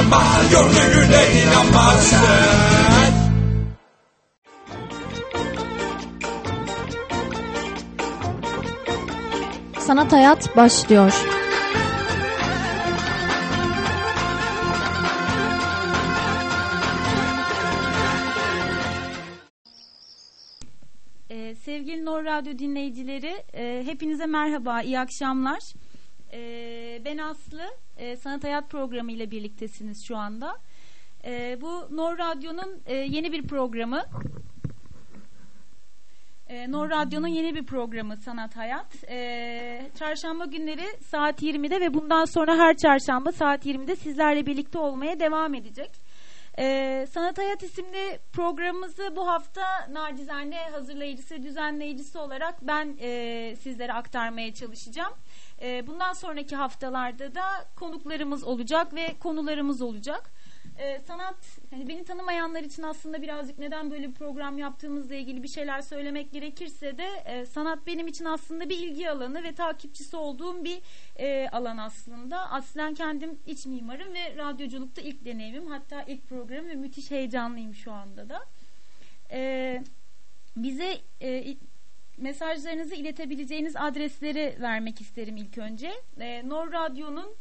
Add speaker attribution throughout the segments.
Speaker 1: inanma Gördüğüne inanmazsın
Speaker 2: Sanat Hayat başlıyor.
Speaker 3: Ee, sevgili Nor Radyo dinleyicileri, e, hepinize merhaba, iyi akşamlar. Ee, ben Aslı, e, Sanat Hayat programı ile birliktesiniz şu anda. E, bu Nor Radyo'nun e, yeni bir programı. E, Nor Radyo'nun yeni bir programı Sanat Hayat. E, çarşamba günleri saat 20'de ve bundan sonra her çarşamba saat 20'de sizlerle birlikte olmaya devam edecek. Ee, Sanat Hayat isimli programımızı bu hafta nacizane hazırlayıcısı düzenleyicisi olarak ben e, sizlere aktarmaya çalışacağım. E, bundan sonraki haftalarda da konuklarımız olacak ve konularımız olacak. E, sanat, hani beni tanımayanlar için aslında birazcık neden böyle bir program yaptığımızla ilgili bir şeyler söylemek gerekirse de e, sanat benim için aslında bir ilgi alanı ve takipçisi olduğum bir e, alan aslında. Aslen kendim iç mimarım ve radyoculukta ilk deneyimim hatta ilk programım ve müthiş heyecanlıyım şu anda da. E, bize e, mesajlarınızı iletebileceğiniz adresleri vermek isterim ilk önce. E, Nor Radyo'nun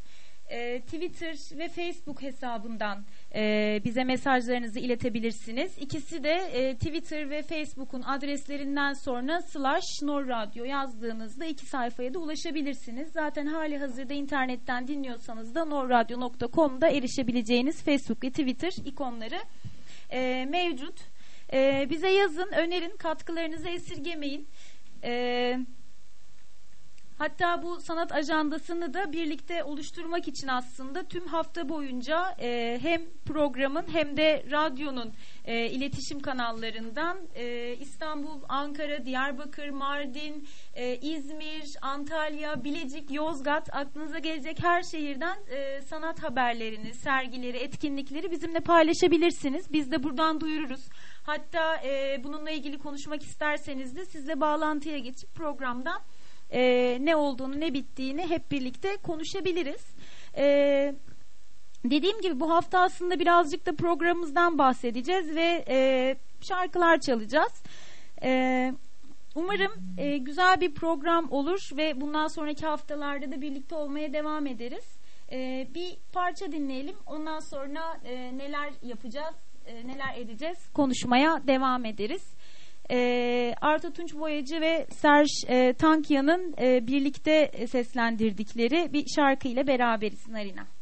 Speaker 3: e, Twitter ve Facebook hesabından e, bize mesajlarınızı iletebilirsiniz. İkisi de e, Twitter ve Facebook'un adreslerinden sonra slash Nor yazdığınızda iki sayfaya da ulaşabilirsiniz. Zaten hali hazırda internetten dinliyorsanız da norradyo.com'da erişebileceğiniz Facebook ve Twitter ikonları e, mevcut. E, bize yazın, önerin, katkılarınızı esirgemeyin. Eee Hatta bu sanat ajandasını da birlikte oluşturmak için aslında tüm hafta boyunca e, hem programın hem de radyonun e, iletişim kanallarından e, İstanbul, Ankara, Diyarbakır, Mardin, e, İzmir, Antalya, Bilecik, Yozgat aklınıza gelecek her şehirden e, sanat haberlerini, sergileri, etkinlikleri bizimle paylaşabilirsiniz. Biz de buradan duyururuz. Hatta e, bununla ilgili konuşmak isterseniz de sizle bağlantıya geçip programdan e, ne olduğunu ne bittiğini hep birlikte konuşabiliriz. E, dediğim gibi bu hafta aslında birazcık da programımızdan bahsedeceğiz ve e, şarkılar çalacağız. E, umarım e, güzel bir program olur ve bundan sonraki haftalarda da birlikte olmaya devam ederiz. E, bir parça dinleyelim. Ondan sonra e, neler yapacağız, e, neler edeceğiz konuşmaya devam ederiz e, Arta Tunç Boyacı ve Serj e, Tankya'nın e, birlikte seslendirdikleri bir şarkı ile beraberiz Narina.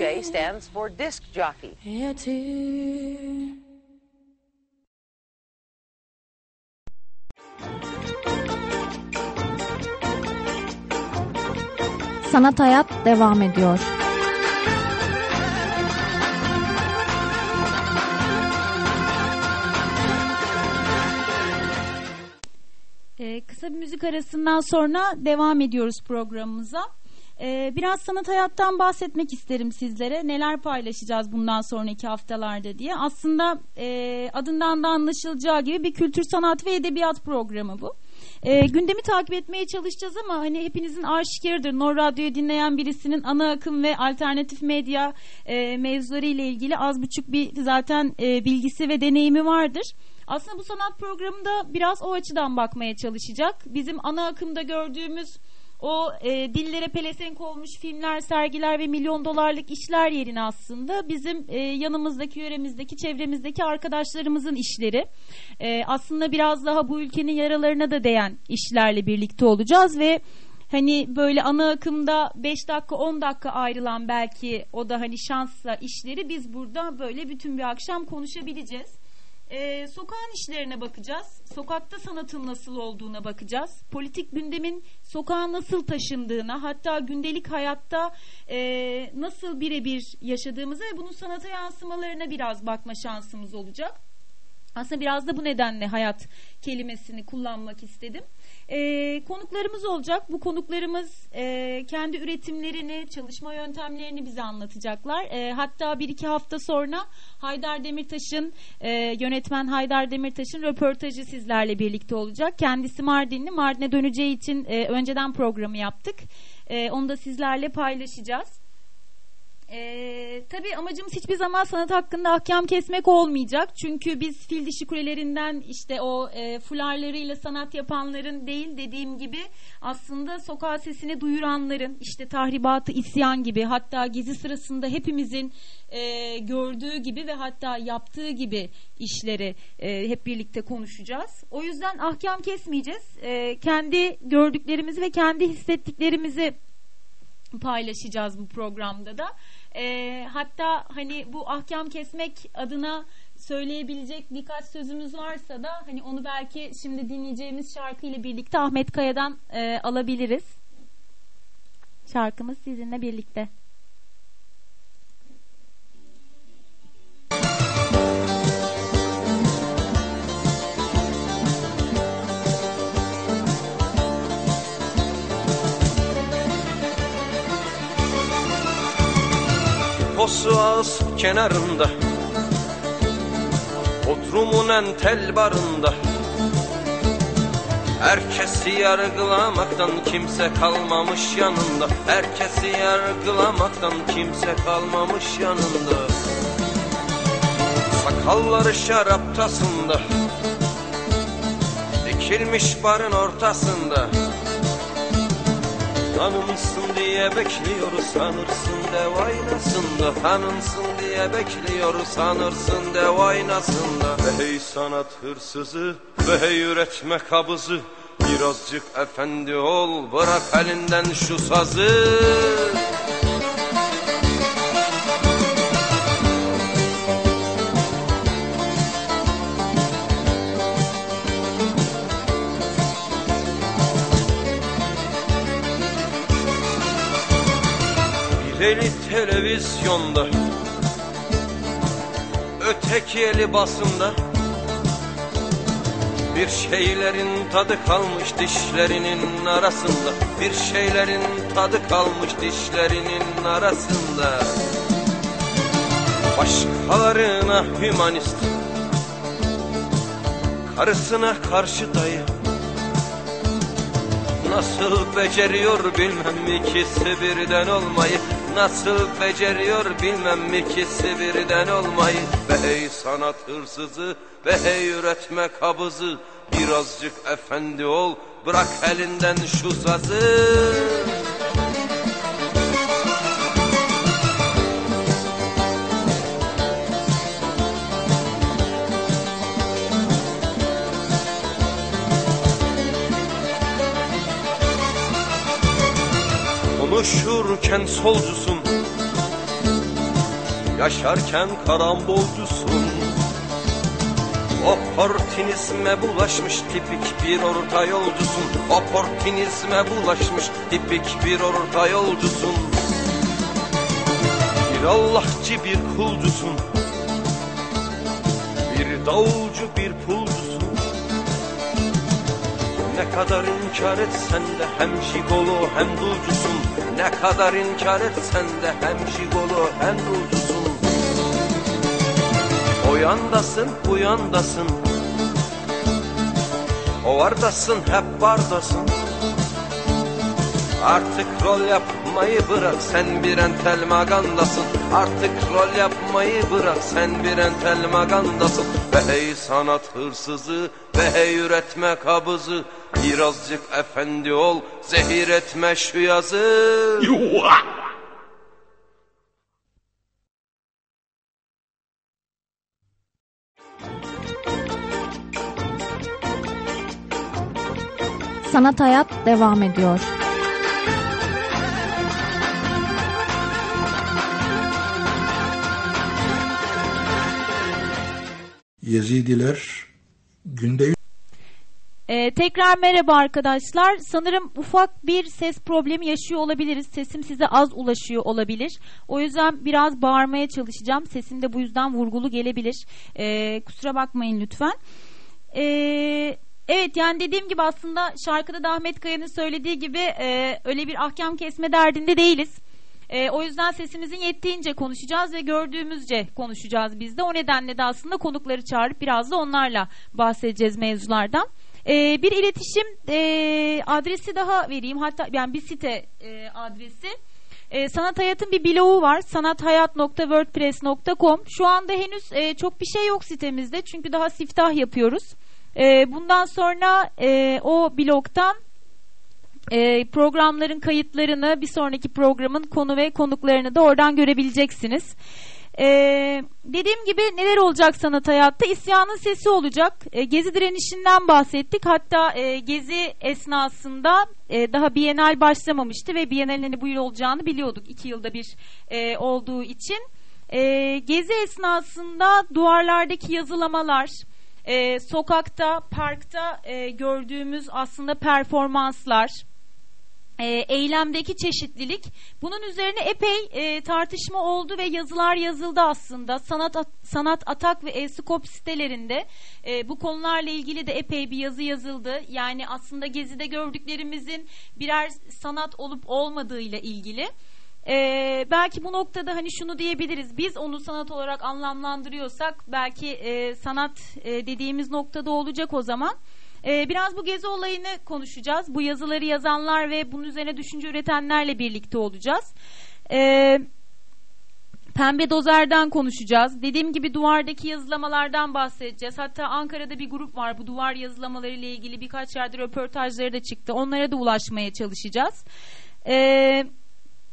Speaker 4: DJ stands for disc jockey.
Speaker 2: Sanat Hayat devam ediyor.
Speaker 3: Ee, kısa bir müzik arasından sonra devam ediyoruz programımıza. Ee, biraz sanat hayattan bahsetmek isterim sizlere. Neler paylaşacağız bundan sonraki haftalarda diye. Aslında e, adından da anlaşılacağı gibi bir kültür, sanat ve edebiyat programı bu. E, gündemi takip etmeye çalışacağız ama hani hepinizin aşikarıdır. Nor Radyo'yu dinleyen birisinin ana akım ve alternatif medya e, mevzuları ile ilgili az buçuk bir zaten e, bilgisi ve deneyimi vardır. Aslında bu sanat programında biraz o açıdan bakmaya çalışacak. Bizim ana akımda gördüğümüz o e, dillere pelesenk olmuş filmler, sergiler ve milyon dolarlık işler yerine aslında bizim e, yanımızdaki, yöremizdeki, çevremizdeki arkadaşlarımızın işleri. E, aslında biraz daha bu ülkenin yaralarına da değen işlerle birlikte olacağız ve hani böyle ana akımda 5 dakika 10 dakika ayrılan belki o da hani şansla işleri biz burada böyle bütün bir akşam konuşabileceğiz. Ee, sokağın işlerine bakacağız. Sokakta sanatın nasıl olduğuna bakacağız. Politik gündemin sokağa nasıl taşındığına, hatta gündelik hayatta e, nasıl birebir yaşadığımıza ve bunun sanata yansımalarına biraz bakma şansımız olacak. Aslında biraz da bu nedenle hayat kelimesini kullanmak istedim. Ee, konuklarımız olacak. Bu konuklarımız e, kendi üretimlerini, çalışma yöntemlerini bize anlatacaklar. E, hatta bir iki hafta sonra Haydar Demirtaş'ın e, yönetmen Haydar Demirtaş'ın röportajı sizlerle birlikte olacak. Kendisi Mardinli. Mardin'e döneceği için e, önceden programı yaptık. E, onu da sizlerle paylaşacağız. Ee, tabii amacımız hiçbir zaman sanat hakkında ahkam kesmek olmayacak. Çünkü biz fil dişi kulelerinden işte o e, fularlarıyla sanat yapanların değil dediğim gibi aslında sokağa sesini duyuranların işte tahribatı isyan gibi hatta gezi sırasında hepimizin e, gördüğü gibi ve hatta yaptığı gibi işleri e, hep birlikte konuşacağız. O yüzden ahkam kesmeyeceğiz. E, kendi gördüklerimizi ve kendi hissettiklerimizi paylaşacağız bu programda da. E, hatta hani bu ahkam kesmek adına söyleyebilecek birkaç sözümüz varsa da hani onu belki şimdi dinleyeceğimiz şarkı ile birlikte Ahmet Kaya'dan e, alabiliriz. Şarkımız sizinle birlikte.
Speaker 5: Posu ağız kenarında Otrumun en tel barında. Herkesi yargılamaktan kimse kalmamış yanında. Herkesi yargılamaktan kimse kalmamış yanında. Sakalları şaraptasında Dikilmiş barın ortasında Tanınsın diye bekliyoruz sanırsın dev aynasında Tanınsın diye bekliyoruz sanırsın dev aynasında Ve hey sanat hırsızı ve hey üretme kabızı. Birazcık efendi ol bırak elinden şu sazı Bir eli televizyonda Öteki eli basında Bir şeylerin tadı kalmış dişlerinin arasında Bir şeylerin tadı kalmış dişlerinin arasında. Başkalarına hümanist Karısına karşı dayı Nasıl beceriyor bilmem ikisi birden olmayı Nasıl beceriyor bilmem ikisi birden olmayı? Ve hey sanat hırsızı ve hey üretme kabızı Birazcık efendi ol bırak elinden şu sazı Konuşurken solcusun Yaşarken karambolcusun. Oportunizme bulaşmış tipik bir orta yolcusun. Oportunizme bulaşmış tipik bir orta yolcusun. Bir Allahçı bir kulcusun. Bir davulcu bir pulcusun. Ne kadar inkar etsen de hem jigolo hem dulcusun Ne kadar inkar etsen de hem jigolo hem dulcusun O yandasın bu yandasın. O vardasın hep bardasın Artık rol yapmayı bırak sen bir entel magandasın. Artık rol yapmayı bırak sen bir entel magandasın Ve hey sanat hırsızı ve hey üretme kabızı Birazcık efendi ol zehir etme şu yazı
Speaker 2: Sanat Hayat devam ediyor.
Speaker 6: Yezidiler günde
Speaker 3: Ee, tekrar merhaba arkadaşlar. Sanırım ufak bir ses problemi yaşıyor olabiliriz. Sesim size az ulaşıyor olabilir. O yüzden biraz bağırmaya çalışacağım. Sesim de bu yüzden vurgulu gelebilir. Ee, kusura bakmayın lütfen. Ee, evet yani dediğim gibi aslında şarkıda da Ahmet Kaya'nın söylediği gibi e, öyle bir ahkam kesme derdinde değiliz. E, o yüzden sesimizin yettiğince konuşacağız ve gördüğümüzce konuşacağız biz de. O nedenle de aslında konukları çağırıp biraz da onlarla bahsedeceğiz mevzulardan. E, bir iletişim e, adresi daha vereyim. Hatta yani bir site e, adresi. E, Sanat Hayat'ın bir blogu var. sanathayat.wordpress.com Şu anda henüz e, çok bir şey yok sitemizde. Çünkü daha siftah yapıyoruz. E, bundan sonra e, o blogdan e, programların kayıtlarını bir sonraki programın konu ve konuklarını da oradan görebileceksiniz. Ee, dediğim gibi neler olacak sanat hayatta? İsyanın sesi olacak. E, gezi direnişinden bahsettik. Hatta e, gezi esnasında e, daha Bienal başlamamıştı ve Bienal'in hani bu yıl olacağını biliyorduk. iki yılda bir e, olduğu için. E, gezi esnasında duvarlardaki yazılamalar, e, sokakta, parkta e, gördüğümüz aslında performanslar, eylemdeki çeşitlilik. Bunun üzerine epey e, tartışma oldu ve yazılar yazıldı aslında. Sanat sanat atak ve eskop sitelerinde e, bu konularla ilgili de epey bir yazı yazıldı. Yani aslında gezide gördüklerimizin birer sanat olup olmadığıyla ilgili. Ee, belki bu noktada hani şunu diyebiliriz. Biz onu sanat olarak anlamlandırıyorsak belki e, sanat e, dediğimiz noktada olacak o zaman ee, biraz bu gezi olayını konuşacağız. Bu yazıları yazanlar ve bunun üzerine düşünce üretenlerle birlikte olacağız. Ee, Pembe Dozer'den konuşacağız. Dediğim gibi duvardaki yazılamalardan bahsedeceğiz. Hatta Ankara'da bir grup var. Bu duvar yazılamaları ile ilgili birkaç yerde röportajları da çıktı. Onlara da ulaşmaya çalışacağız. Ee,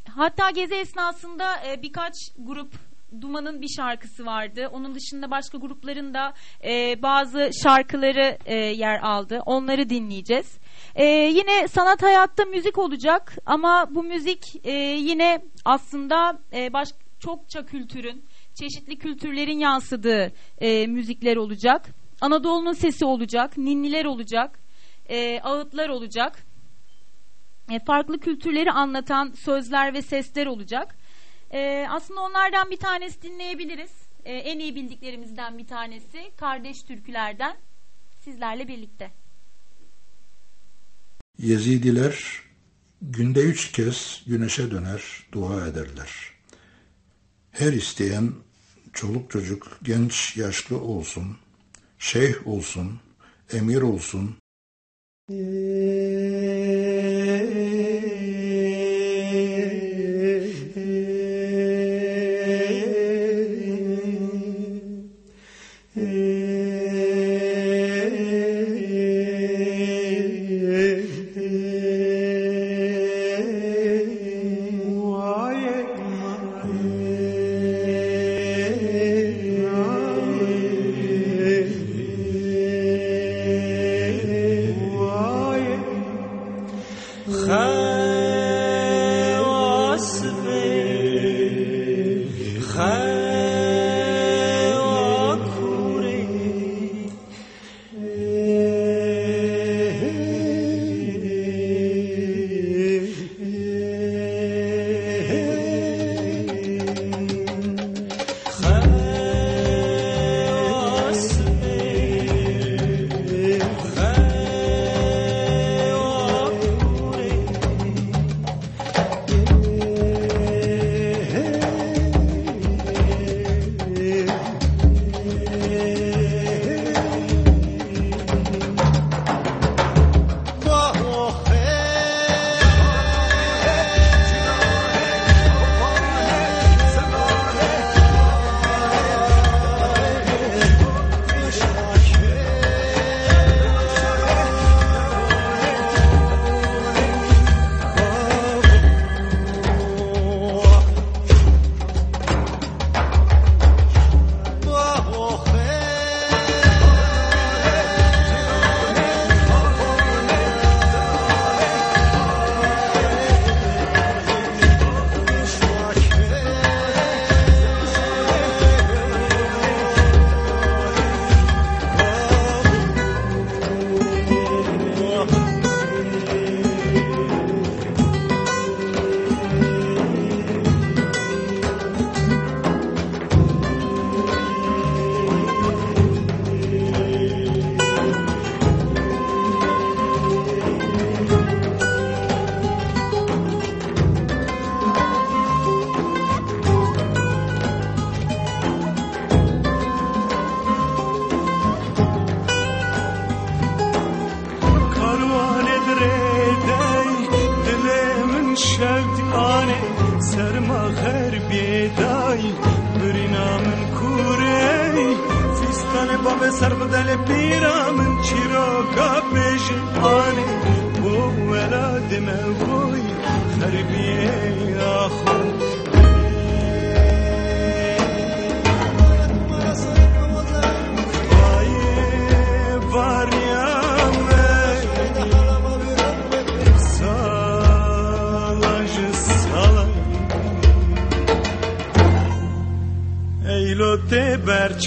Speaker 3: hatta gezi esnasında e, birkaç grup Duman'ın bir şarkısı vardı. Onun dışında başka grupların da e, bazı şarkıları e, yer aldı. Onları dinleyeceğiz. E, yine sanat hayatta müzik olacak ama bu müzik e, yine aslında e, baş, çokça kültürün, çeşitli kültürlerin yansıdığı e, müzikler olacak. Anadolu'nun sesi olacak, ninniler olacak, e, ağıtlar olacak. E, farklı kültürleri anlatan sözler ve sesler olacak. E, aslında onlardan bir tanesi dinleyebiliriz. E, en iyi bildiklerimizden bir tanesi Kardeş Türkülerden sizlerle birlikte.
Speaker 6: Yezidiler günde üç kez güneşe döner, dua ederler. Her isteyen çoluk çocuk, genç yaşlı olsun, şeyh olsun, emir olsun.
Speaker 7: Eee...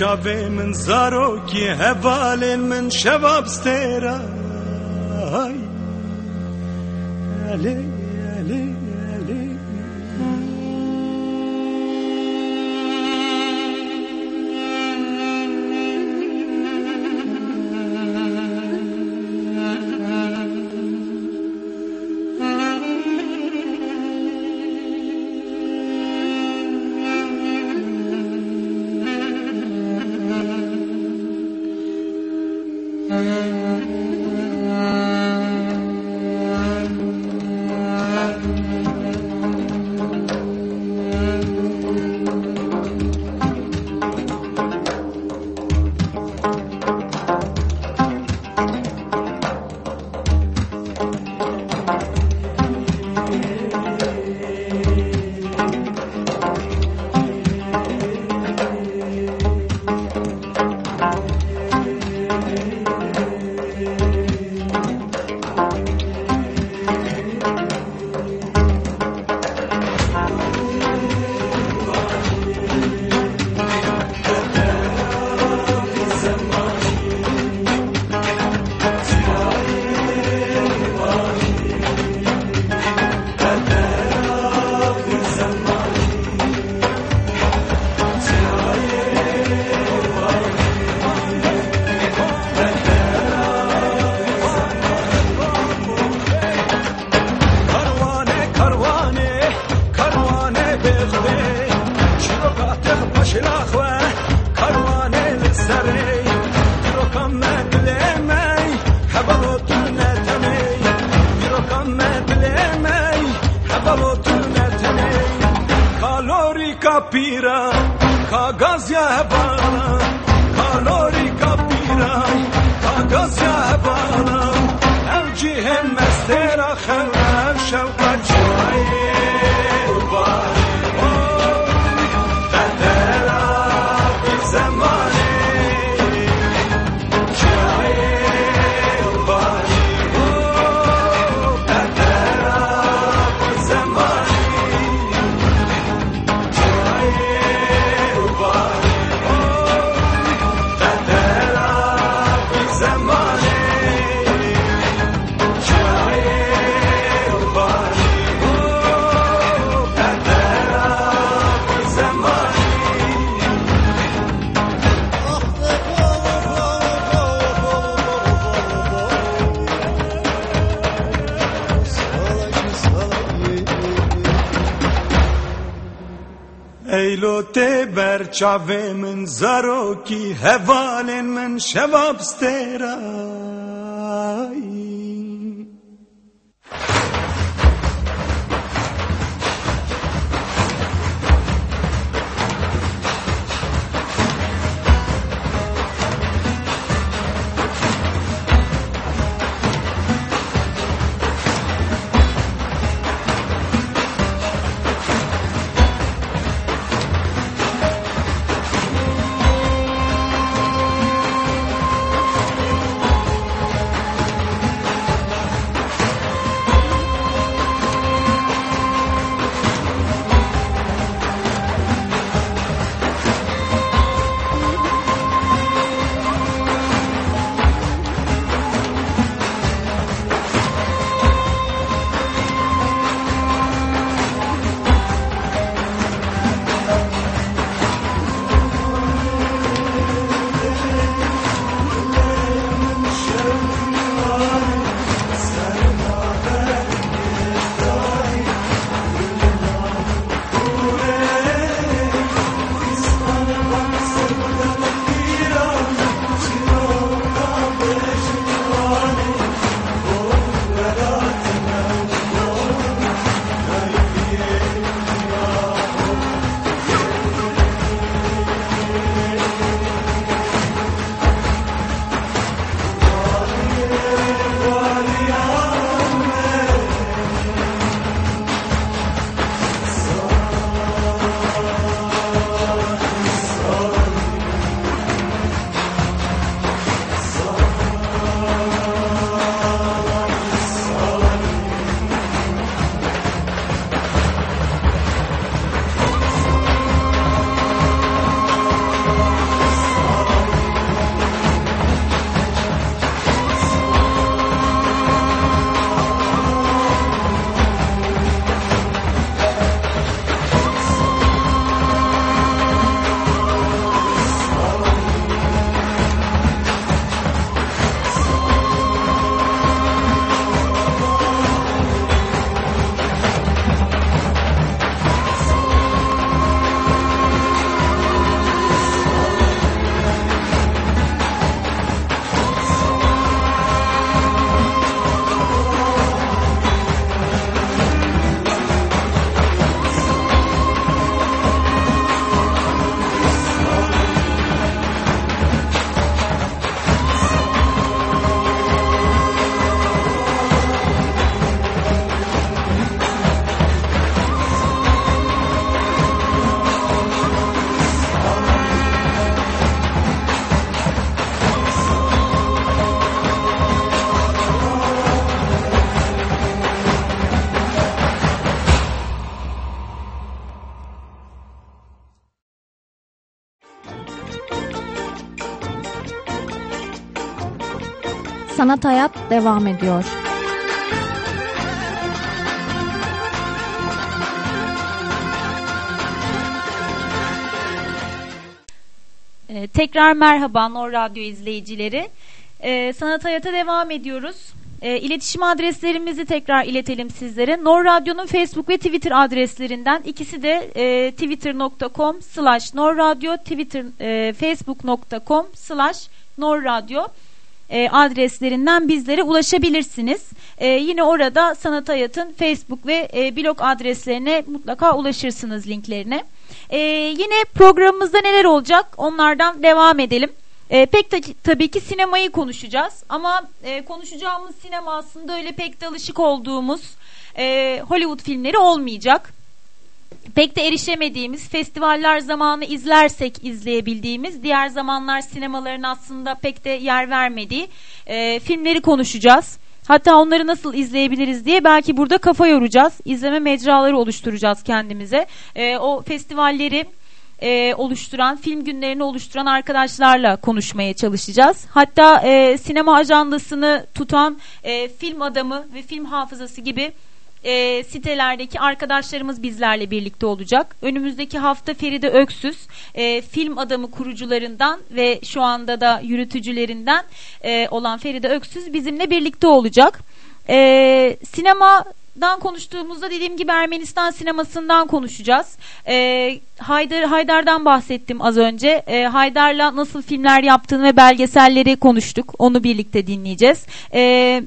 Speaker 7: berçave min zarokî hevalên min şevab stêra Elê خلق چاوه من زاروکی هوالن من شواب سترایی
Speaker 2: Sanat Hayat devam ediyor.
Speaker 3: Ee, tekrar merhaba Nor Radyo izleyicileri. Ee, Sanat Hayat'a devam ediyoruz. Ee, iletişim adreslerimizi tekrar iletelim sizlere. Nor Radyo'nun Facebook ve Twitter adreslerinden ikisi de e, twitter.com slash norradyo, twitter, e, facebook.com slash norradyo e, adreslerinden bizlere ulaşabilirsiniz. E, yine orada Sanat Hayat'ın Facebook ve e, blog adreslerine mutlaka ulaşırsınız linklerine. E, yine programımızda neler olacak onlardan devam edelim. E, pek ta- tabii ki sinemayı konuşacağız ama e, konuşacağımız sinema aslında öyle pek de alışık olduğumuz e, Hollywood filmleri olmayacak pek de erişemediğimiz festivaller zamanı izlersek izleyebildiğimiz diğer zamanlar sinemaların aslında pek de yer vermediği e, filmleri konuşacağız. Hatta onları nasıl izleyebiliriz diye belki burada kafa yoracağız. İzleme mecraları oluşturacağız kendimize. E, o festivalleri e, oluşturan, film günlerini oluşturan arkadaşlarla konuşmaya çalışacağız. Hatta e, sinema ajandasını tutan e, film adamı ve film hafızası gibi e, sitelerdeki arkadaşlarımız bizlerle birlikte olacak. Önümüzdeki hafta Feride Öksüz, e, film adamı kurucularından ve şu anda da yürütücülerinden e, olan Feride Öksüz bizimle birlikte olacak. E, sinemadan konuştuğumuzda dediğim gibi Ermenistan sinemasından konuşacağız. E, Haydar Haydar'dan bahsettim az önce. E, Haydar'la nasıl filmler yaptığını ve belgeselleri konuştuk. Onu birlikte dinleyeceğiz. E,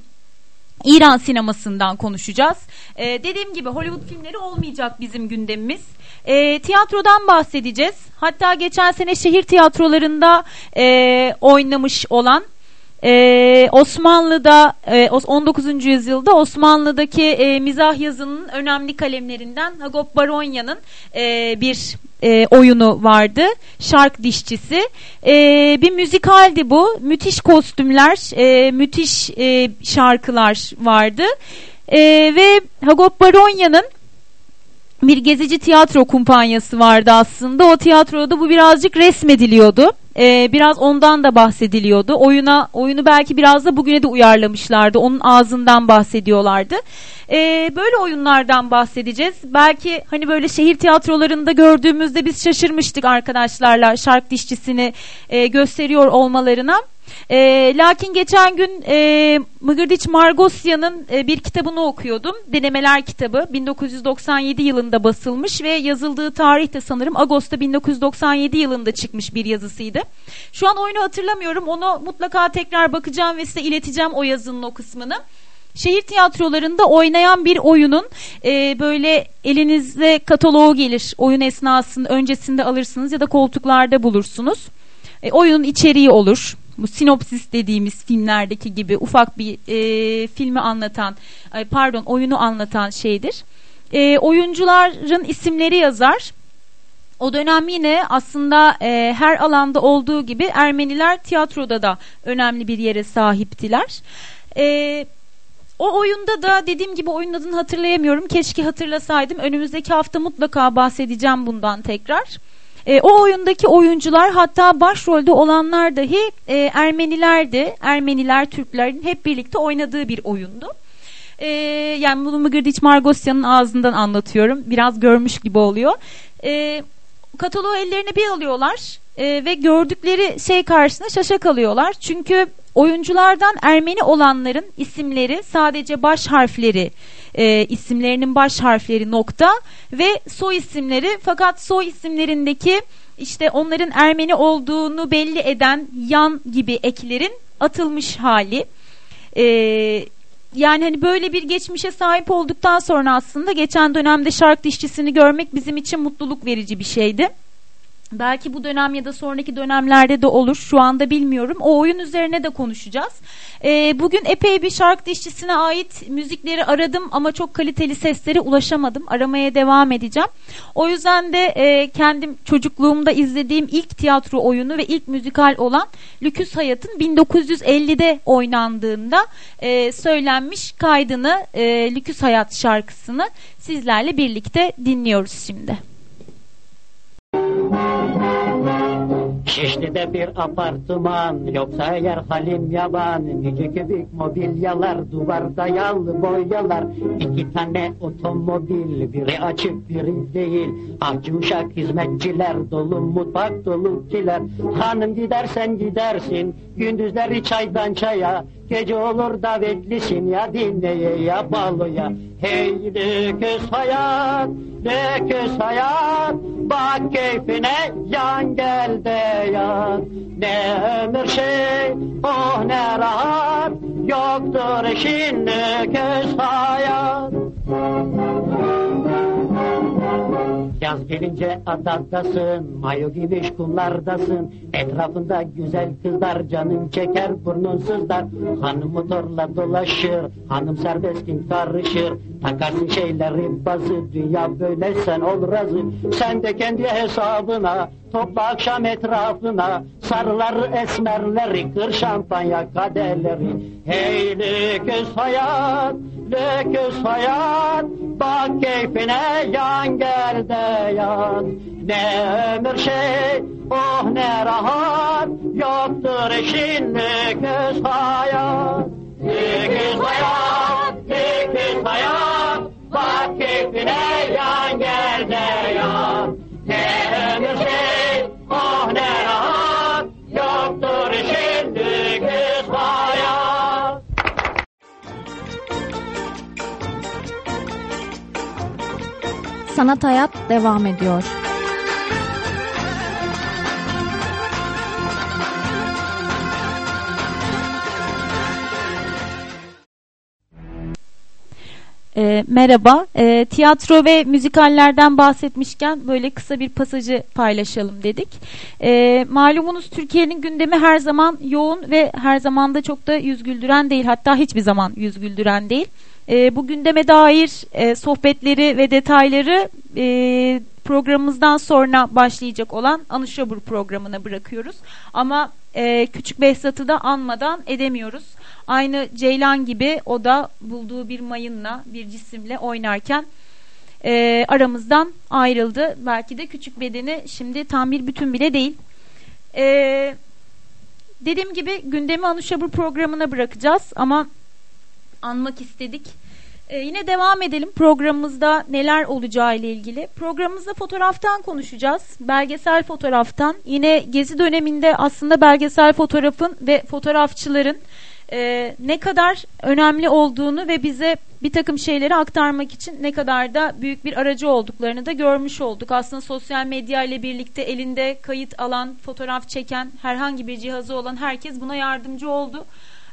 Speaker 3: İran sinemasından konuşacağız. Ee, dediğim gibi Hollywood filmleri olmayacak bizim gündemimiz. Ee, tiyatrodan bahsedeceğiz. Hatta geçen sene şehir tiyatrolarında e, oynamış olan ee, Osmanlı'da e, 19. yüzyılda Osmanlı'daki e, mizah yazının önemli kalemlerinden Hagop Baronya'nın e, bir e, oyunu vardı. Şark dişçisi. E, bir müzikaldi bu. Müthiş kostümler, e, müthiş e, şarkılar vardı. E, ve Hagop Baronya'nın bir gezici tiyatro kumpanyası vardı aslında. O tiyatroda bu birazcık resmediliyordu. Ee, biraz ondan da bahsediliyordu. Oyuna oyunu belki biraz da bugüne de uyarlamışlardı. Onun ağzından bahsediyorlardı. Ee, böyle oyunlardan bahsedeceğiz. Belki hani böyle şehir tiyatrolarında gördüğümüzde biz şaşırmıştık arkadaşlarla şark dişçisini e, gösteriyor olmalarına. E, lakin geçen gün e, Mıgırdiç Margosya'nın e, bir kitabını okuyordum. Denemeler kitabı 1997 yılında basılmış ve yazıldığı tarih de sanırım Ağustos'ta 1997 yılında çıkmış bir yazısıydı. Şu an oyunu hatırlamıyorum. Onu mutlaka tekrar bakacağım ve size ileteceğim o yazının o kısmını. Şehir tiyatrolarında oynayan bir oyunun e, böyle elinizde kataloğu gelir. Oyun esnasında öncesinde alırsınız ya da koltuklarda bulursunuz. E, oyunun içeriği olur bu sinopsis dediğimiz filmlerdeki gibi ufak bir e, filmi anlatan pardon oyunu anlatan şeydir. E, oyuncuların isimleri yazar. O dönem yine aslında e, her alanda olduğu gibi Ermeniler tiyatroda da önemli bir yere sahiptiler. E, o oyunda da dediğim gibi oyunun adını hatırlayamıyorum. Keşke hatırlasaydım. Önümüzdeki hafta mutlaka bahsedeceğim bundan tekrar. E, o oyundaki oyuncular hatta başrolde olanlar dahi e, Ermenilerdi. Ermeniler, Türklerin hep birlikte oynadığı bir oyundu. E, yani bunu Mıgırdiç Margosyan'ın ağzından anlatıyorum. Biraz görmüş gibi oluyor. E, kataloğu ellerine bir alıyorlar e, ve gördükleri şey karşısında şaşa kalıyorlar. Çünkü oyunculardan Ermeni olanların isimleri sadece baş harfleri e, isimlerinin baş harfleri nokta ve soy isimleri fakat soy isimlerindeki işte onların Ermeni olduğunu belli eden yan gibi eklerin atılmış hali. E, yani hani böyle bir geçmişe sahip olduktan sonra aslında geçen dönemde şark dişçisini görmek bizim için mutluluk verici bir şeydi. Belki bu dönem ya da sonraki dönemlerde de olur. Şu anda bilmiyorum. O oyun üzerine de konuşacağız. E, bugün epey bir şarkı dişçisine ait müzikleri aradım ama çok kaliteli seslere ulaşamadım. Aramaya devam edeceğim. O yüzden de e, kendim çocukluğumda izlediğim ilk tiyatro oyunu ve ilk müzikal olan Lüküs Hayat'ın 1950'de oynandığında e, söylenmiş kaydını e, Lüküs Hayat şarkısını sizlerle birlikte dinliyoruz şimdi.
Speaker 8: Şişli'de bir apartman yoksa eğer halim yaban Nice kübik mobilyalar duvar dayalı boyalar. İki tane otomobil biri açık biri değil. Acı uşak hizmetçiler dolu mutfak dolu kiler. Hanım gidersen gidersin gündüzleri çaydan çaya. Gece olur davetlisin ya dinleye ya baloya. Hey lüküs hayat, lüküs hayat Bak keyfine yan gel de yat Ne ömür şey, oh ne rahat. Yoktur işin lüküs hayat Yaz gelince adadasın, mayo giymiş kumlardasın. Etrafında güzel kızlar canın çeker burnun sızlar. Hanım motorla dolaşır, hanım serbestkin karışır. Takarsın şeyleri bazı, dünya böyle sen ol razı. Sen de kendi hesabına, topla akşam etrafına. Sarıları esmerleri, kır şampanya kadeleri. Hey lüküs hayat, lüküs hayat. Bak keyfine yan gel de yan. Ne ömür şey, oh ne rahat. Yoktur işin lüküs hayat. Lüküs hayat, lüküs hayat. Bak keyfine yan gel de yan. Ne ömür şey,
Speaker 2: Sanat Hayat devam ediyor.
Speaker 3: E, merhaba. E, tiyatro ve müzikallerden bahsetmişken böyle kısa bir pasajı paylaşalım dedik. E, malumunuz Türkiye'nin gündemi her zaman yoğun ve her zaman da çok da yüz güldüren değil. Hatta hiçbir zaman yüz güldüren değil. E, bu gündeme dair e, sohbetleri ve detayları e, programımızdan sonra başlayacak olan Anışabur programına bırakıyoruz. Ama e, Küçük Behzat'ı da anmadan edemiyoruz. Aynı Ceylan gibi o da bulduğu bir mayınla, bir cisimle oynarken e, aramızdan ayrıldı. Belki de küçük bedeni şimdi tam bir bütün bile değil. E, dediğim gibi gündemi Anuşabur programına bırakacağız ama anmak istedik. Ee, yine devam edelim programımızda neler olacağı ile ilgili. Programımızda fotoğraftan konuşacağız. Belgesel fotoğraftan. Yine gezi döneminde aslında belgesel fotoğrafın ve fotoğrafçıların e, ne kadar önemli olduğunu ve bize bir takım şeyleri aktarmak için ne kadar da büyük bir aracı olduklarını da görmüş olduk. Aslında sosyal medya ile birlikte elinde kayıt alan, fotoğraf çeken, herhangi bir cihazı olan herkes buna yardımcı oldu.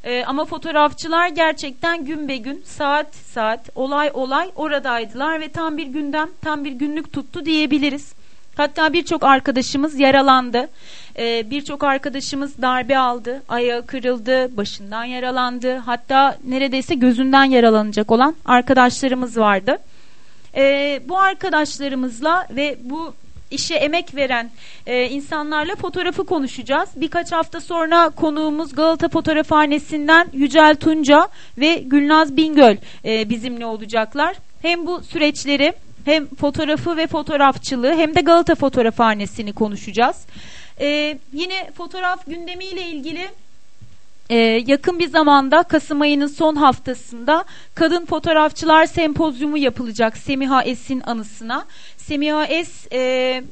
Speaker 3: Ee, ama fotoğrafçılar gerçekten gün be gün, saat saat, olay olay oradaydılar ve tam bir gündem, tam bir günlük tuttu diyebiliriz. Hatta birçok arkadaşımız yaralandı. Ee, birçok arkadaşımız darbe aldı, ayağı kırıldı, başından yaralandı. Hatta neredeyse gözünden yaralanacak olan arkadaşlarımız vardı. Ee, bu arkadaşlarımızla ve bu işe emek veren e, insanlarla fotoğrafı konuşacağız. Birkaç hafta sonra konuğumuz Galata Fotoğrafhanesi'nden Yücel Tunca ve Gülnaz Bingöl e, bizimle olacaklar. Hem bu süreçleri hem fotoğrafı ve fotoğrafçılığı hem de Galata Fotoğrafhanesi'ni konuşacağız. E, yine fotoğraf gündemiyle ilgili ee, yakın bir zamanda Kasım ayının son haftasında Kadın Fotoğrafçılar Sempozyumu yapılacak Semiha Es'in anısına. Semiha e, e,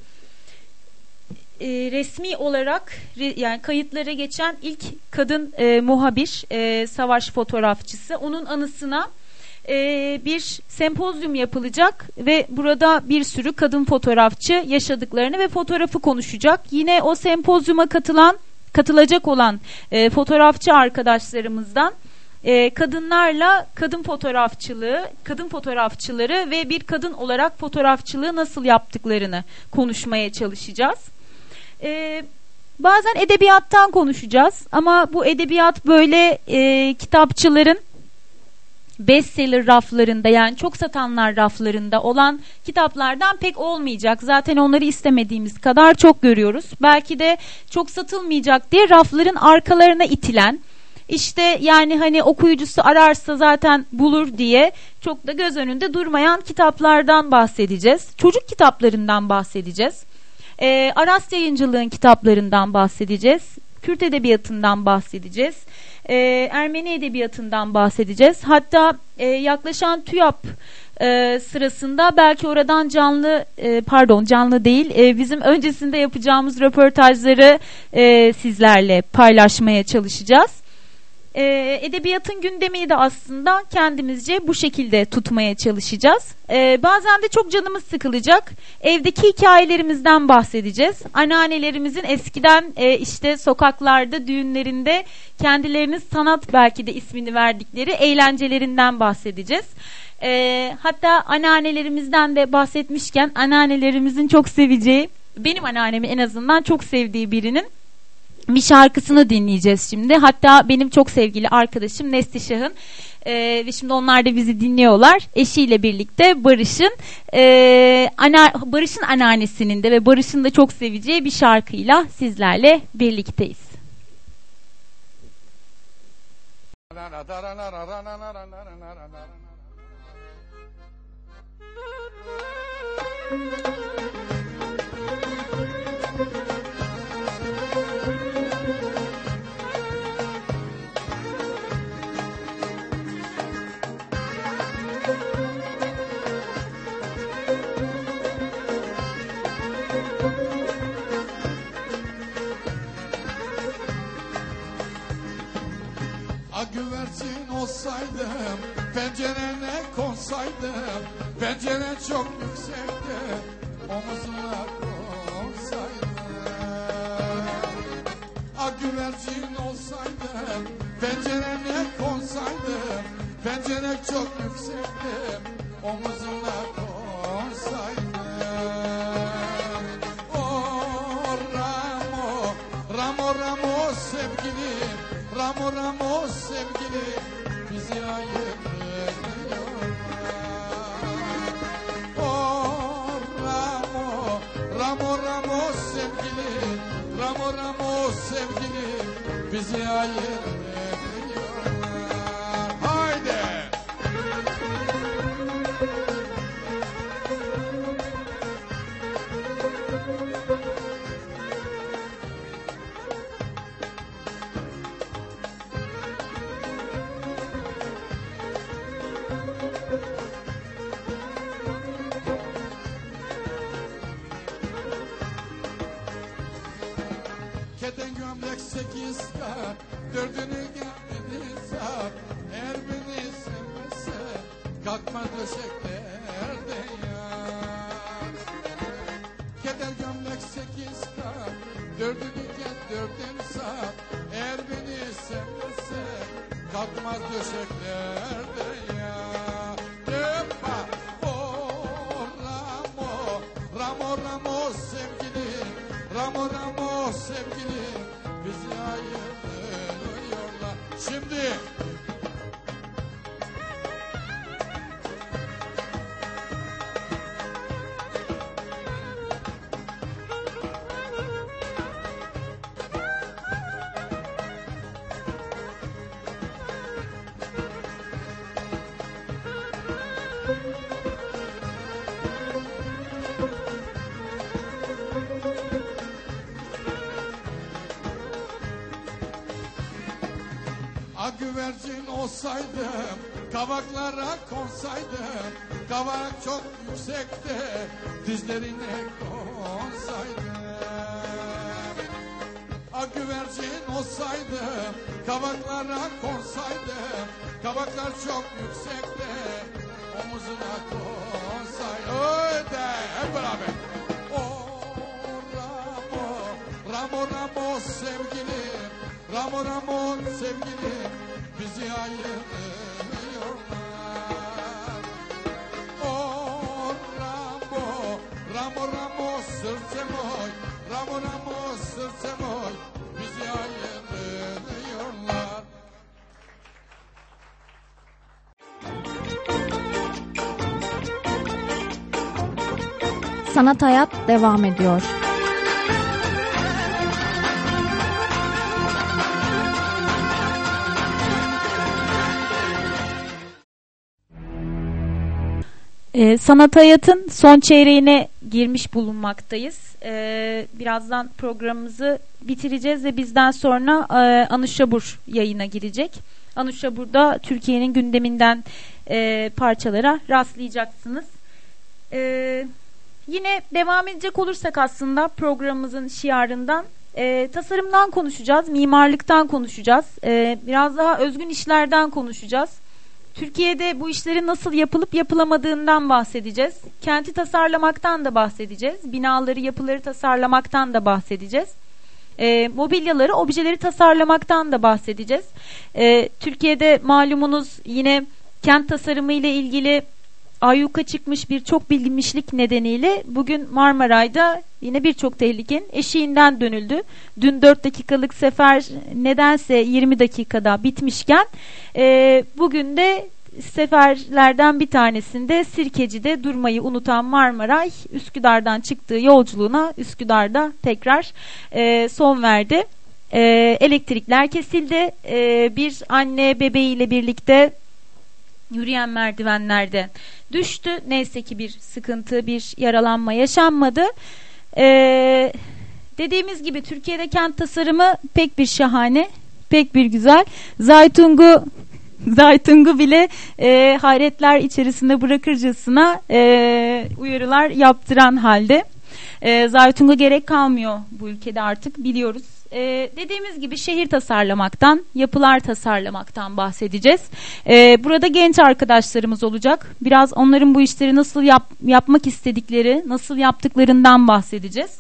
Speaker 3: resmi olarak re, yani kayıtlara geçen ilk kadın e, muhabir, e, savaş fotoğrafçısı. Onun anısına e, bir sempozyum yapılacak ve burada bir sürü kadın fotoğrafçı yaşadıklarını ve fotoğrafı konuşacak. Yine o sempozyuma katılan katılacak olan e, fotoğrafçı arkadaşlarımızdan e, kadınlarla kadın fotoğrafçılığı, kadın fotoğrafçıları ve bir kadın olarak fotoğrafçılığı nasıl yaptıklarını konuşmaya çalışacağız. E, bazen edebiyattan konuşacağız ama bu edebiyat böyle e, kitapçıların bestseller raflarında yani çok satanlar raflarında olan kitaplardan pek olmayacak. Zaten onları istemediğimiz kadar çok görüyoruz. Belki de çok satılmayacak diye rafların arkalarına itilen işte yani hani okuyucusu ararsa zaten bulur diye çok da göz önünde durmayan kitaplardan bahsedeceğiz. Çocuk kitaplarından bahsedeceğiz. E, Aras Yayıncılığın kitaplarından bahsedeceğiz. Kürt Edebiyatı'ndan bahsedeceğiz. E, Ermeni Edebiyatı'ndan bahsedeceğiz. Hatta e, yaklaşan TÜYAP e, sırasında belki oradan canlı e, pardon canlı değil e, bizim öncesinde yapacağımız röportajları e, sizlerle paylaşmaya çalışacağız. E, edebiyatın gündemini de aslında kendimizce bu şekilde tutmaya çalışacağız. E, bazen de çok canımız sıkılacak. Evdeki hikayelerimizden bahsedeceğiz. Anneannelerimizin eskiden e, işte sokaklarda, düğünlerinde kendilerinin sanat belki de ismini verdikleri eğlencelerinden bahsedeceğiz. E, hatta anneannelerimizden de bahsetmişken anneannelerimizin çok seveceği, benim anneannemi en azından çok sevdiği birinin bir şarkısını dinleyeceğiz şimdi. Hatta benim çok sevgili arkadaşım Neslişah'ın e, ve şimdi onlar da bizi dinliyorlar. Eşiyle birlikte Barış'ın e, ana, Barış'ın anneannesinin de ve Barış'ın da çok seveceği bir şarkıyla sizlerle birlikteyiz.
Speaker 1: A güvercin olsaydım pencerene konsaydım Penceren çok yüksekte omuzuna konsaydım. A güvercin olsaydım pencerene konsaydım Pencere çok yüksekte omuzuna konsaydım Ramo Ramo sevgilim bizi ayırmıyor. Oh Ramo, Ramo Ramo sevgilim Ramo Ramo sevgilim bizi ayırmıyorlar Dördünü kend dördünü sat Eğer beni sevmezse Kalkmaz döşeklerde yat Hoppa Oh Ramo Ramo Ramo sevgilim Ramo Ramo sevgilim bizi ayırıyorlar. Şimdi Konsaydım Kavak çok yüksekte Dizlerine konsaydım A güvercin olsaydım Kavaklara konsaydım Kavaklar çok yüksekte Omuzuna konsaydım Öyle hep beraber. Ramo Ramo Ramo sevgilim Ramo Ramo sevgilim. Bizi ayırıyorlar.
Speaker 2: Sanat Hayat devam ediyor.
Speaker 3: Ee, sanat hayatın son çeyreğine girmiş bulunmaktayız. Ee, birazdan programımızı bitireceğiz ve bizden sonra e, Anuşabur yayına girecek. Anuşabur'da Türkiye'nin gündeminden e, parçalara rastlayacaksınız. Ee, yine devam edecek olursak aslında programımızın şiarından e, tasarımdan konuşacağız, mimarlıktan konuşacağız, e, biraz daha özgün işlerden konuşacağız. Türkiye'de bu işlerin nasıl yapılıp yapılamadığından bahsedeceğiz. Kenti tasarlamaktan da bahsedeceğiz. Binaları, yapıları tasarlamaktan da bahsedeceğiz. E, mobilyaları, objeleri tasarlamaktan da bahsedeceğiz. E, Türkiye'de malumunuz yine kent tasarımı ile ilgili ayyuka çıkmış bir çok bilginmişlik nedeniyle bugün Marmaray'da yine birçok tehlikenin eşiğinden dönüldü. Dün 4 dakikalık sefer nedense 20 dakikada bitmişken e, bugün de seferlerden bir tanesinde Sirkeci'de durmayı unutan Marmaray Üsküdar'dan çıktığı yolculuğuna Üsküdar'da tekrar e, son verdi. E, elektrikler kesildi. E, bir anne bebeğiyle birlikte yürüyen merdivenlerde düştü. Neyse ki bir sıkıntı, bir yaralanma yaşanmadı. Ee, dediğimiz gibi Türkiye'de kent tasarımı pek bir şahane, pek bir güzel. Zaytungu Zaytungu bile e, hayretler içerisinde bırakırcasına e, uyarılar yaptıran halde. E, Zaytunga gerek kalmıyor bu ülkede artık biliyoruz. Ee, dediğimiz gibi şehir tasarlamaktan, yapılar tasarlamaktan bahsedeceğiz. Ee, burada genç arkadaşlarımız olacak. Biraz onların bu işleri nasıl yap, yapmak istedikleri, nasıl yaptıklarından bahsedeceğiz.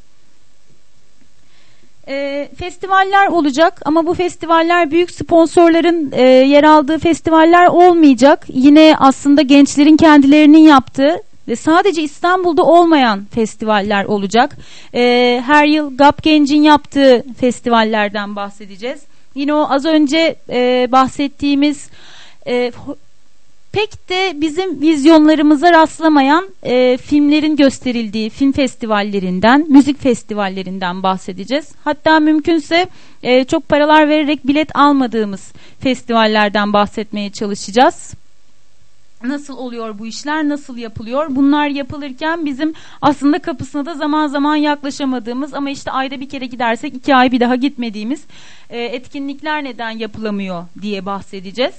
Speaker 3: Ee, festivaller olacak ama bu festivaller büyük sponsorların e, yer aldığı festivaller olmayacak. Yine aslında gençlerin kendilerinin yaptığı ve sadece İstanbul'da olmayan festivaller olacak. E, her yıl GAP Genç'in yaptığı festivallerden bahsedeceğiz. Yine o az önce e, bahsettiğimiz e, pek de bizim vizyonlarımıza rastlamayan e, filmlerin gösterildiği film festivallerinden, müzik festivallerinden bahsedeceğiz. Hatta mümkünse çok paralar vererek bilet almadığımız festivallerden bahsetmeye çalışacağız. Nasıl oluyor bu işler, nasıl yapılıyor? Bunlar yapılırken bizim aslında kapısına da zaman zaman yaklaşamadığımız ama işte ayda bir kere gidersek iki ay bir daha gitmediğimiz e, etkinlikler neden yapılamıyor diye bahsedeceğiz.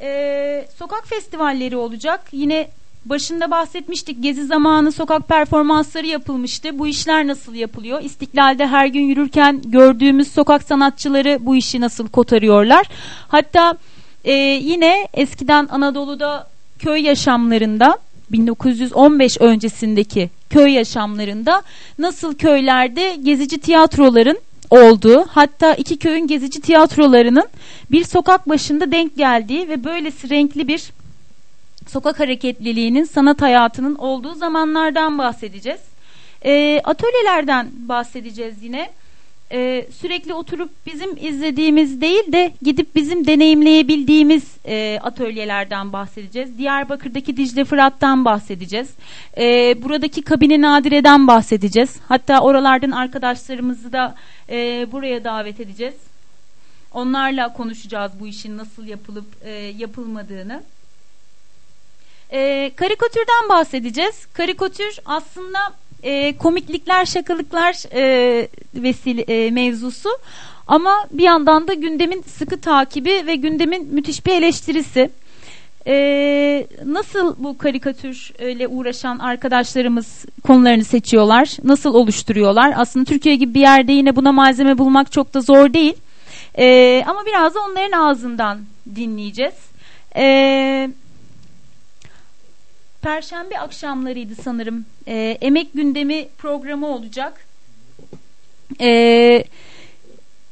Speaker 3: E, sokak festivalleri olacak. Yine başında bahsetmiştik gezi zamanı sokak performansları yapılmıştı. Bu işler nasıl yapılıyor? İstiklal'de her gün yürürken gördüğümüz sokak sanatçıları bu işi nasıl kotarıyorlar? Hatta ee, yine eskiden Anadolu'da köy yaşamlarında 1915 öncesindeki köy yaşamlarında nasıl köylerde gezici tiyatroların olduğu hatta iki köyün gezici tiyatrolarının bir sokak başında denk geldiği ve böylesi renkli bir sokak hareketliliğinin sanat hayatının olduğu zamanlardan bahsedeceğiz. E, atölyelerden bahsedeceğiz yine e, sürekli oturup bizim izlediğimiz değil de gidip bizim deneyimleyebildiğimiz e, atölyelerden bahsedeceğiz. Diyarbakır'daki Dicle Fırat'tan bahsedeceğiz. E, buradaki Kabine Nadire'den bahsedeceğiz. Hatta oralardan arkadaşlarımızı da e, buraya davet edeceğiz. Onlarla konuşacağız bu işin nasıl yapılıp e, yapılmadığını. E, karikatürden bahsedeceğiz. Karikatür aslında e, komiklikler, şakalıklar e, vesile e, mevzusu. Ama bir yandan da gündemin sıkı takibi ve gündemin müthiş bir eleştirisi. Ee, nasıl bu karikatürle uğraşan arkadaşlarımız konularını seçiyorlar? Nasıl oluşturuyorlar? Aslında Türkiye gibi bir yerde yine buna malzeme bulmak çok da zor değil. Ee, ama biraz da onların ağzından dinleyeceğiz. Ee, Perşembe akşamlarıydı sanırım. E, emek gündemi programı olacak. E,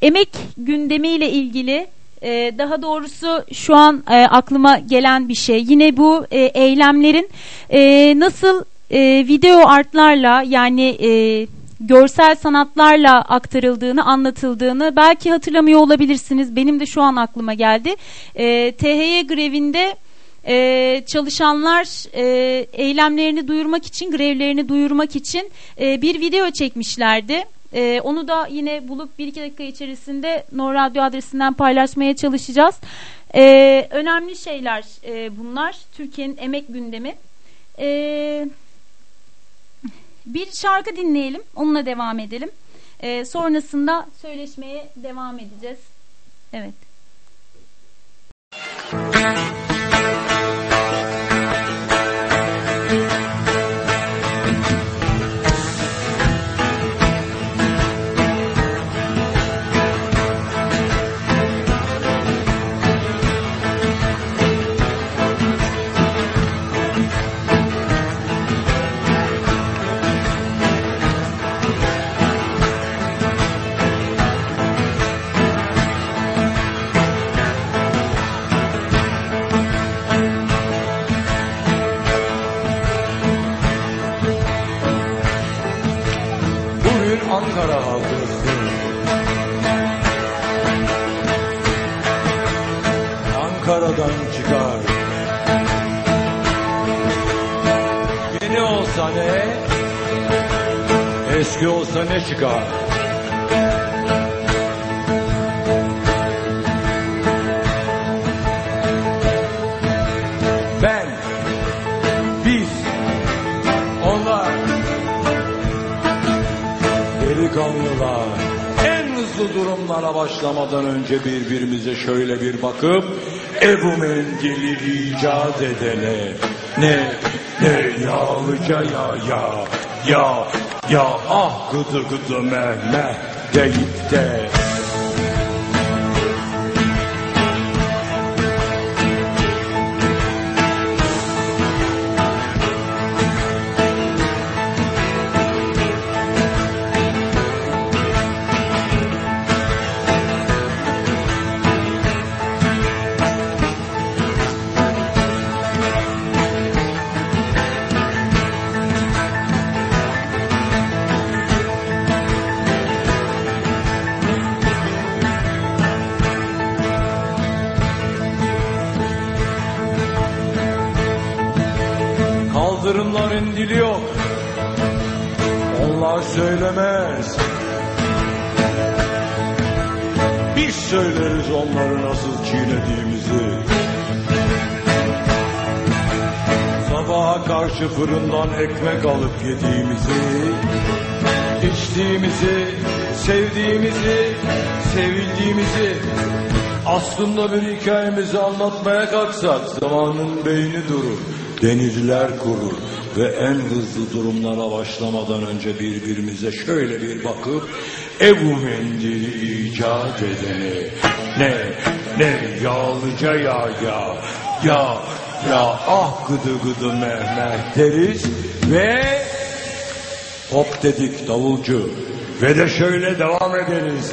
Speaker 3: emek gündemiyle ilgili e, daha doğrusu şu an e, aklıma gelen bir şey. Yine bu e, eylemlerin e, nasıl e, video artlarla yani e, görsel sanatlarla aktarıldığını, anlatıldığını belki hatırlamıyor olabilirsiniz. Benim de şu an aklıma geldi. E, THY grevinde e, çalışanlar e, eylemlerini duyurmak için, grevlerini duyurmak için e, bir video çekmişlerdi. E, onu da yine bulup bir iki dakika içerisinde No Radyo adresinden paylaşmaya çalışacağız. E, önemli şeyler e, bunlar. Türkiye'nin emek gündemi. Ee, bir şarkı dinleyelim. Onunla devam edelim. Ee, sonrasında söyleşmeye devam edeceğiz. Evet.
Speaker 7: Ankara halkısı Ankara'dan çıkar. Yeni olsa ne? Eski olsa ne çıkar Delikanlılar en hızlı durumlara başlamadan önce birbirimize şöyle bir bakıp Ebu Mendil'i icat edene. Ne ne yağlıca ya ya ya ya ah gıdı gıdı meh meh deyip de ekmek alıp yediğimizi, içtiğimizi, sevdiğimizi, sevildiğimizi, aslında bir hikayemizi anlatmaya kalksak zamanın beyni durur, denizler kurur ve en hızlı durumlara başlamadan önce birbirimize şöyle bir bakıp Ebu Mendil'i icat edeni ne ne yağlıca ya ya ya ya ah gıdı gıdı mehmeh deriz ve hop dedik davulcu ve de şöyle devam ederiz.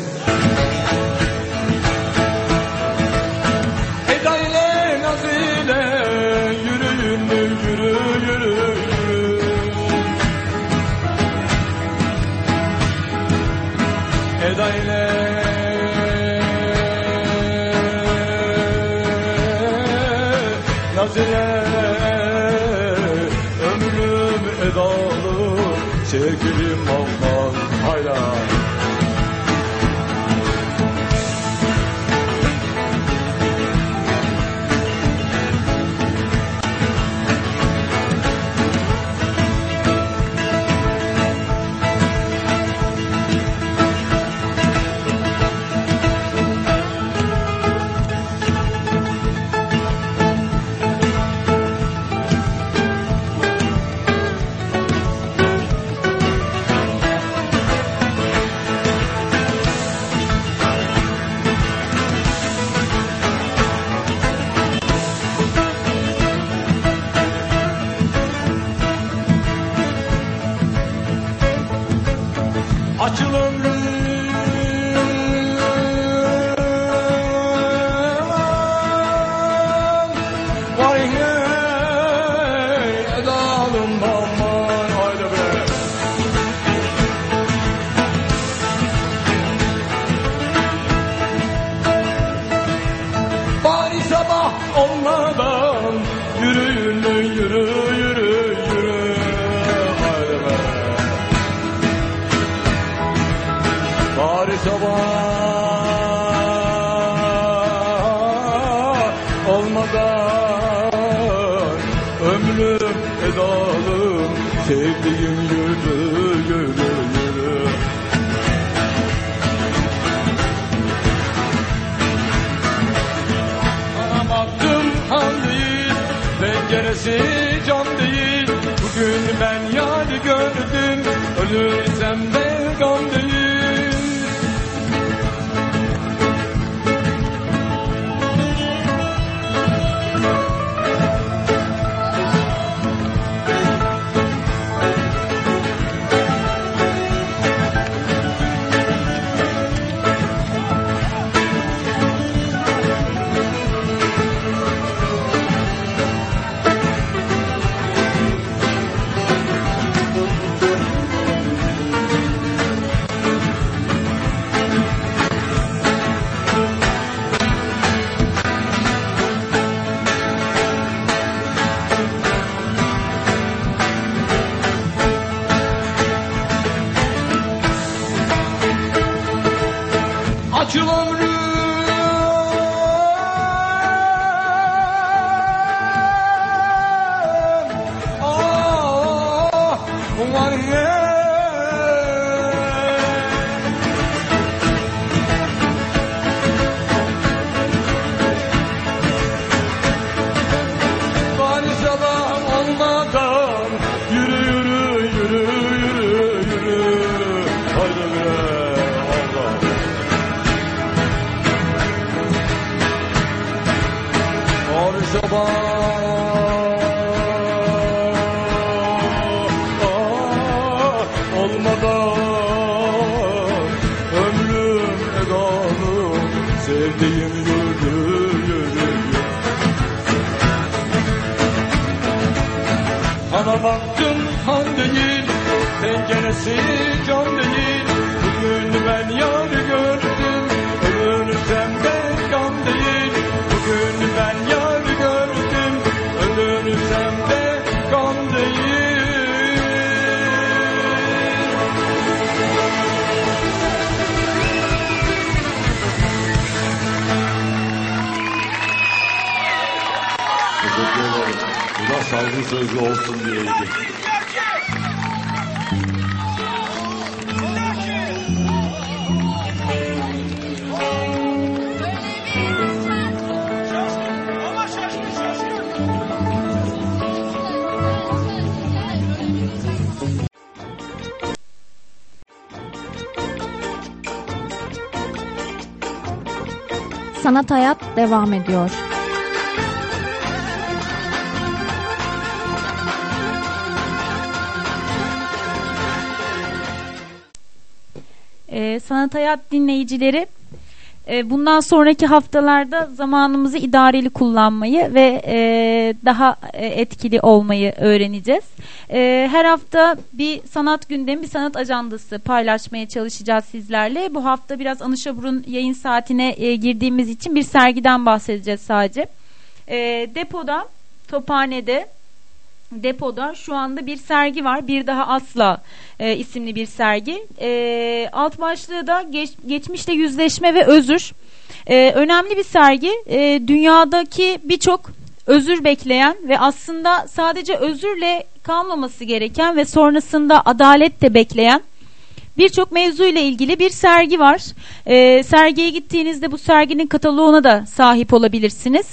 Speaker 7: Sevgilim aman yürüyün Penceresi cam değil Bugün ben yani gördüm. Ölürsem Bana baktın han değil Penceresi sözü olsun diyeydim.
Speaker 2: Sanat Hayat devam ediyor.
Speaker 3: Sanat Hayat dinleyicileri e, bundan sonraki haftalarda zamanımızı idareli kullanmayı ve e, daha e, etkili olmayı öğreneceğiz. Her hafta bir sanat gündemi, bir sanat ajandası paylaşmaya çalışacağız sizlerle. Bu hafta biraz Anışabur'un yayın saatine girdiğimiz için bir sergiden bahsedeceğiz sadece. Depoda, Tophane'de depoda şu anda bir sergi var. Bir daha asla e, isimli bir sergi. E, alt başlığı da geç, geçmişle yüzleşme ve özür. E, önemli bir sergi. E, dünyadaki birçok özür bekleyen ve aslında sadece özürle kalmaması gereken ve sonrasında adalet de bekleyen birçok mevzu ile ilgili bir sergi var. E, sergiye gittiğinizde bu serginin kataloğuna da sahip olabilirsiniz.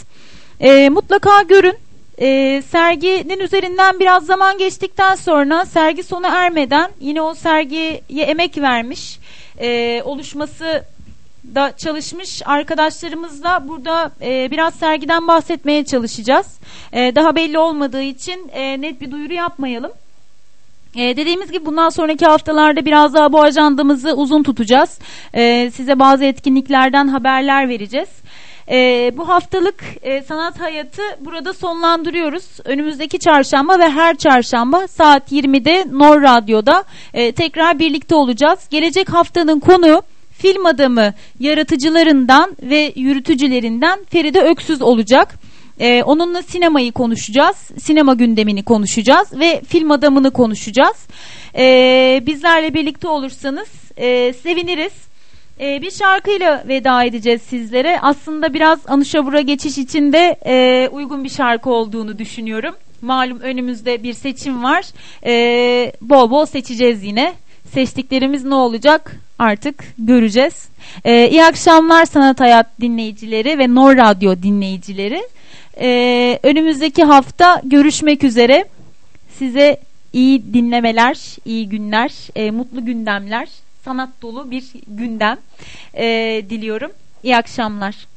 Speaker 3: E, mutlaka görün. E, serginin üzerinden biraz zaman geçtikten sonra sergi sona ermeden yine o sergiye emek vermiş e, oluşması da çalışmış arkadaşlarımızla burada e, biraz sergiden bahsetmeye çalışacağız. E, daha belli olmadığı için e, net bir duyuru yapmayalım. Ee, dediğimiz gibi bundan sonraki haftalarda biraz daha bu ajandamızı uzun tutacağız. Ee, size bazı etkinliklerden haberler vereceğiz. Ee, bu haftalık e, sanat hayatı burada sonlandırıyoruz. Önümüzdeki çarşamba ve her çarşamba saat 20'de Nor Radyo'da e, tekrar birlikte olacağız. Gelecek haftanın konuğu film adamı yaratıcılarından ve yürütücülerinden Feride Öksüz olacak. Ee, onunla sinemayı konuşacağız, sinema gündemini konuşacağız ve film adamını konuşacağız. Ee, bizlerle birlikte olursanız e, seviniriz. Ee, bir şarkıyla veda edeceğiz sizlere. Aslında biraz Anuşabur'a geçiş için de e, uygun bir şarkı olduğunu düşünüyorum. Malum önümüzde bir seçim var. Ee, bol bol seçeceğiz yine. Seçtiklerimiz ne olacak artık göreceğiz. Ee, iyi akşamlar Sanat Hayat dinleyicileri ve Nor Radyo dinleyicileri. Ee, önümüzdeki hafta görüşmek üzere. Size iyi dinlemeler, iyi günler, e, mutlu gündemler, sanat dolu bir gündem e, diliyorum. İyi akşamlar.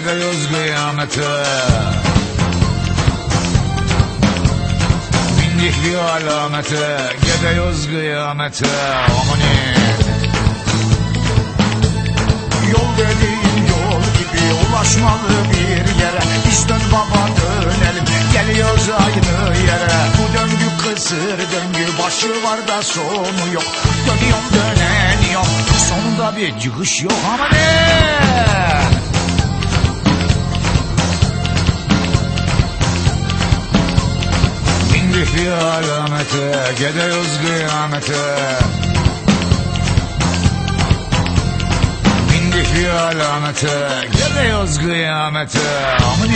Speaker 9: Gidiyoruz kıyamete. Bindik bir alamete, gidiyoruz kıyamete. Amanin. Yol dediğin yol gibi ulaşmalı bir yere. Biz dön baba dönelim. Geliyoruz aynı yere. Bu döngü kısır döngü başı var da sonu yok. Dönüyorum döneniyorum sonunda bir çıkış yok. Ama bir alamete gidiyoruz kıyamete Bindik bir alamete Gidiyoruz kıyamete Amin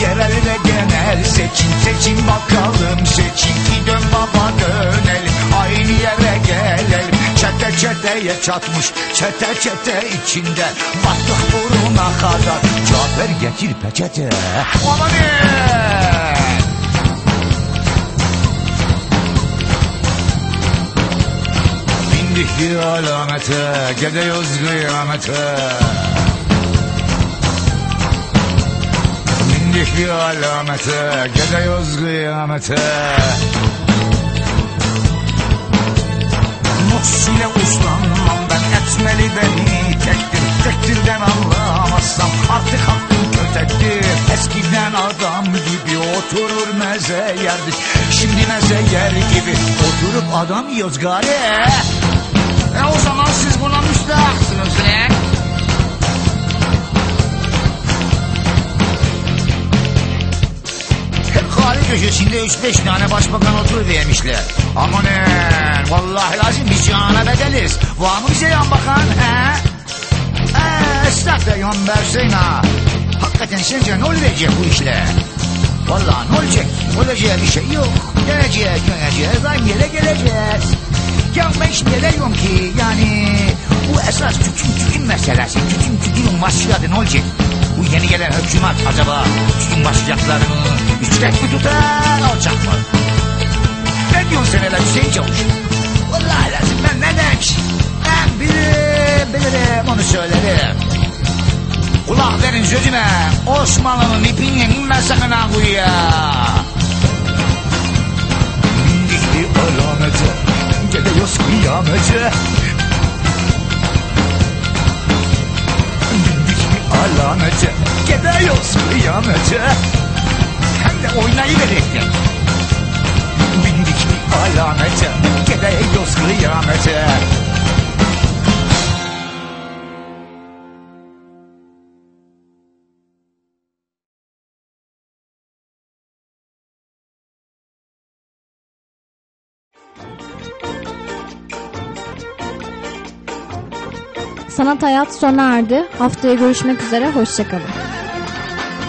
Speaker 9: Yerel ve genel seçin seçin bakalım. Seçin ki dön baba dönelim. Aynı yere gelelim. Çete çeteye çatmış çete çete içinde. Battık buruna kadar Cafer getir peçete. Amanın Bindik bir alamete gidiyoruz kıyamete Bindik bir alamete gidiyoruz kıyamete oturur meze yerdik Şimdi meze yer gibi oturup adam yiyoruz gari E o zaman siz buna müstahaksınız ne? Kahve köşesinde üç beş tane başbakan oturuvermişler. Amanın vallahi lazım biz cana bedeliz. Var mı bize yan bakan he? Eee estağfurullah yan versin ha. Hakikaten sence ne olacak bu işle? Vallahi ne olacak? Olacağı bir şey yok. Geleceğiz, geleceğiz, aynı yere geleceğiz. Ya ben şimdi diyorum ki yani bu esas tütün tütün meselesi. Tütün tütünün başladı ne olacak? Bu yeni gelen hükümet acaba tütün başlayacaklarını yüksek mi tutar alacak mı? Ne diyorsun sen hele Hüseyin Çavuş? Vallahi lazım ben ne demiş? Ben bilirim bilirim onu söylerim. Kulak verin sözüme Osmanlı'nın ipini inme sakın ha kuyuya. Bir alamete Gidiyoruz kıyamete Bindik bir alamete Gidiyoruz kıyamete Hem de oynayıverekten Bindik bir alamete Gidiyoruz kıyamete
Speaker 2: Sanat Hayat sona erdi. Haftaya görüşmek üzere. Hoşçakalın.